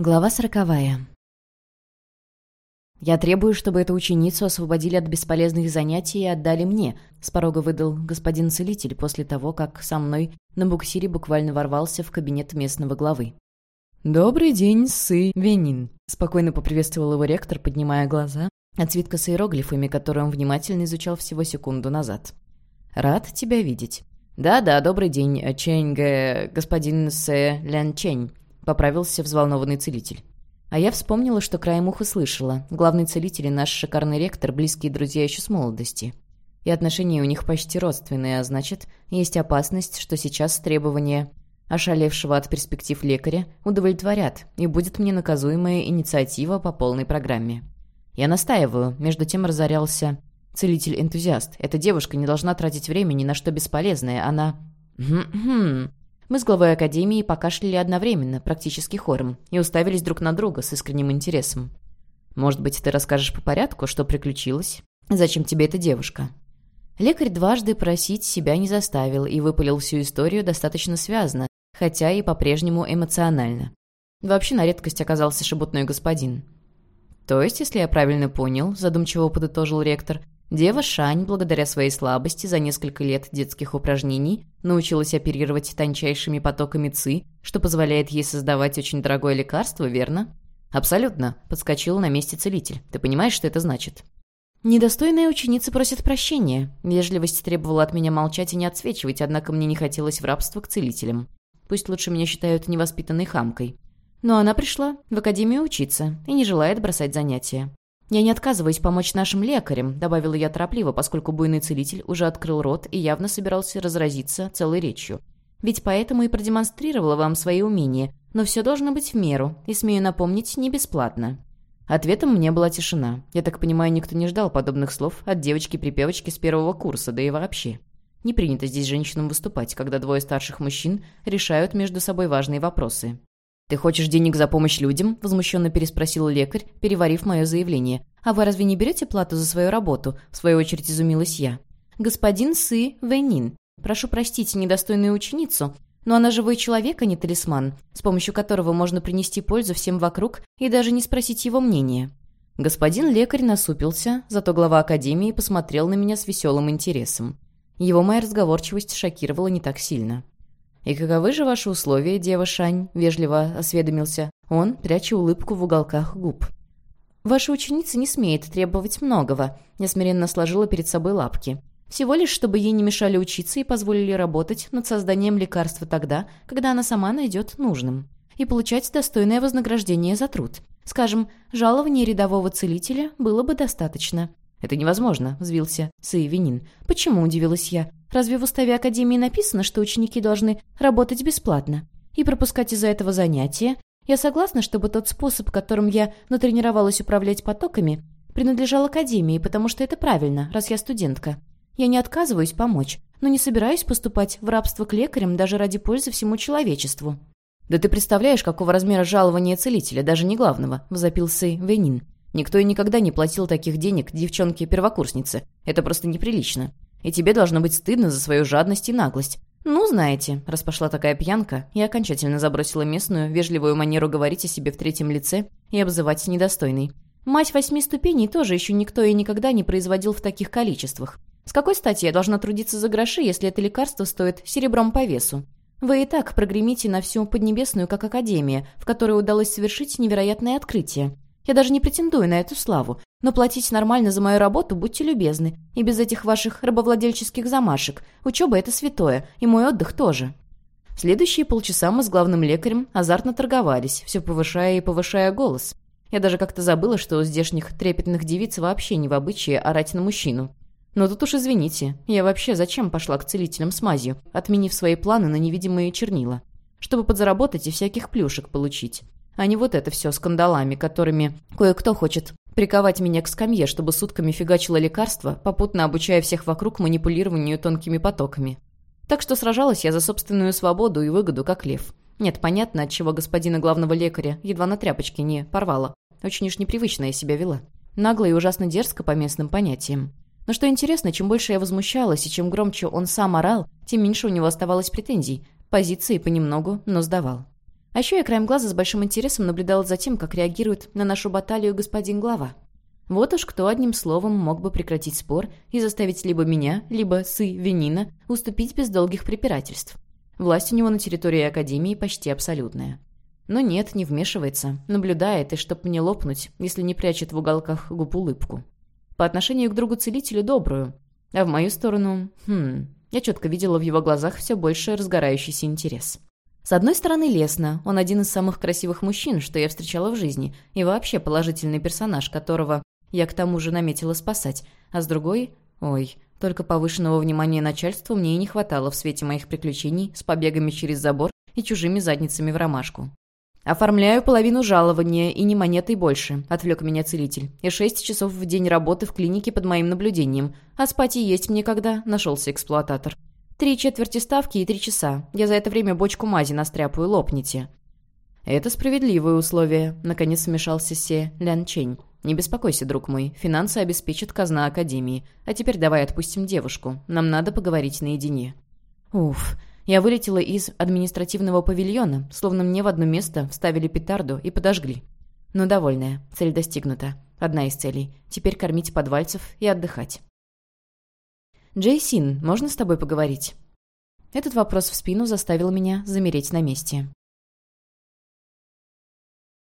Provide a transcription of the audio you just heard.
Глава сороковая. «Я требую, чтобы эту ученицу освободили от бесполезных занятий и отдали мне», с порога выдал господин целитель после того, как со мной на буксире буквально ворвался в кабинет местного главы. «Добрый день, Сы Венин», — спокойно поприветствовал его ректор, поднимая глаза от свитка с иероглифами, который он внимательно изучал всего секунду назад. «Рад тебя видеть». «Да-да, добрый день, Чэнь господин Сэ Лян Чэнь», поправился взволнованный целитель. А я вспомнила, что краем уха слышала. Главный целитель и наш шикарный ректор – близкие друзья еще с молодости. И отношения у них почти родственные, а значит, есть опасность, что сейчас требования ошалевшего от перспектив лекаря удовлетворят, и будет мне наказуемая инициатива по полной программе. Я настаиваю, между тем разорялся целитель-энтузиаст. Эта девушка не должна тратить время ни на что бесполезное, она... Хм-хм... Мы с главой Академии покашляли одновременно, практически хором, и уставились друг на друга с искренним интересом. «Может быть, ты расскажешь по порядку, что приключилось? Зачем тебе эта девушка?» Лекарь дважды просить себя не заставил и выпалил всю историю достаточно связно, хотя и по-прежнему эмоционально. Вообще на редкость оказался шебутной господин. «То есть, если я правильно понял», — задумчиво подытожил ректор, Дева Шань, благодаря своей слабости за несколько лет детских упражнений, научилась оперировать тончайшими потоками ЦИ, что позволяет ей создавать очень дорогое лекарство, верно? «Абсолютно», — подскочил на месте целитель. «Ты понимаешь, что это значит?» Недостойная ученица просит прощения. Вежливость требовала от меня молчать и не отсвечивать, однако мне не хотелось в рабство к целителям. Пусть лучше меня считают невоспитанной хамкой. Но она пришла в академию учиться и не желает бросать занятия. «Я не отказываюсь помочь нашим лекарям», — добавила я торопливо, поскольку буйный целитель уже открыл рот и явно собирался разразиться целой речью. «Ведь поэтому и продемонстрировала вам свои умения, но все должно быть в меру, и, смею напомнить, не бесплатно». Ответом мне была тишина. Я так понимаю, никто не ждал подобных слов от девочки-припевочки с первого курса, да и вообще. Не принято здесь женщинам выступать, когда двое старших мужчин решают между собой важные вопросы. «Ты хочешь денег за помощь людям?» – возмущенно переспросил лекарь, переварив мое заявление. «А вы разве не берете плату за свою работу?» – в свою очередь изумилась я. «Господин Сы Вэнин, прошу простить недостойную ученицу, но она живой человек, а не талисман, с помощью которого можно принести пользу всем вокруг и даже не спросить его мнения». Господин лекарь насупился, зато глава академии посмотрел на меня с веселым интересом. Его моя разговорчивость шокировала не так сильно. «И каковы же ваши условия, дева Шань?» — вежливо осведомился он, пряча улыбку в уголках губ. «Ваша ученица не смеет требовать многого», — я сложила перед собой лапки. «Всего лишь, чтобы ей не мешали учиться и позволили работать над созданием лекарства тогда, когда она сама найдет нужным. И получать достойное вознаграждение за труд. Скажем, жалование рядового целителя было бы достаточно». «Это невозможно», — взвился Саевинин. «Почему?» — удивилась я. Разве в уставе Академии написано, что ученики должны работать бесплатно? И пропускать из-за этого занятия? Я согласна, чтобы тот способ, которым я натренировалась управлять потоками, принадлежал Академии, потому что это правильно, раз я студентка. Я не отказываюсь помочь, но не собираюсь поступать в рабство к лекарям даже ради пользы всему человечеству». «Да ты представляешь, какого размера жалования целителя, даже не главного», — возопил Сэй Венин. «Никто и никогда не платил таких денег девчонке-первокурснице. Это просто неприлично. И тебе должно быть стыдно за свою жадность и наглость. Ну, знаете, раз пошла такая пьянка, я окончательно забросила местную, вежливую манеру говорить о себе в третьем лице и обзывать недостойной. Мать восьми ступеней тоже еще никто и никогда не производил в таких количествах. С какой стати я должна трудиться за гроши, если это лекарство стоит серебром по весу? Вы и так прогремите на всю Поднебесную, как Академия, в которой удалось совершить невероятное открытие. Я даже не претендую на эту славу, но платить нормально за мою работу будьте любезны, и без этих ваших рабовладельческих замашек. Учеба — это святое, и мой отдых тоже». Следующие полчаса мы с главным лекарем азартно торговались, все повышая и повышая голос. Я даже как-то забыла, что у здешних трепетных девиц вообще не в обычае орать на мужчину. Но тут уж извините, я вообще зачем пошла к целителям с мазью, отменив свои планы на невидимые чернила? Чтобы подзаработать и всяких плюшек получить а не вот это все скандалами, которыми кое-кто хочет приковать меня к скамье, чтобы сутками фигачило лекарство, попутно обучая всех вокруг манипулированию тонкими потоками. Так что сражалась я за собственную свободу и выгоду, как лев. Нет, понятно, от чего господина главного лекаря едва на тряпочке не порвала. Очень уж непривычно я себя вела. Нагло и ужасно дерзко по местным понятиям. Но что интересно, чем больше я возмущалась и чем громче он сам орал, тем меньше у него оставалось претензий. Позиции понемногу, но сдавал. А еще я краем глаза с большим интересом наблюдала за тем, как реагирует на нашу баталию господин глава. Вот уж кто одним словом мог бы прекратить спор и заставить либо меня, либо Сы Венина уступить без долгих препирательств. Власть у него на территории Академии почти абсолютная. Но нет, не вмешивается, наблюдает, и чтоб мне лопнуть, если не прячет в уголках губ улыбку. По отношению к другу-целителю добрую, а в мою сторону... Хм... Я четко видела в его глазах все больше разгорающийся интерес. С одной стороны, лестно. Он один из самых красивых мужчин, что я встречала в жизни, и вообще положительный персонаж, которого я к тому же наметила спасать. А с другой... Ой, только повышенного внимания начальству мне и не хватало в свете моих приключений с побегами через забор и чужими задницами в ромашку. «Оформляю половину жалования и не монетой больше», — отвлек меня целитель. «И шесть часов в день работы в клинике под моим наблюдением. А спать и есть мне когда?» — нашелся эксплуататор. «Три четверти ставки и три часа. Я за это время бочку мази настряпаю, лопните». «Это справедливые условия», — наконец вмешался Се Лян Чень. «Не беспокойся, друг мой, финансы обеспечит казна Академии. А теперь давай отпустим девушку. Нам надо поговорить наедине». Уф, я вылетела из административного павильона, словно мне в одно место вставили петарду и подожгли. Но довольная, цель достигнута. Одна из целей. Теперь кормить подвальцев и отдыхать. «Джейсин, можно с тобой поговорить?» Этот вопрос в спину заставил меня замереть на месте.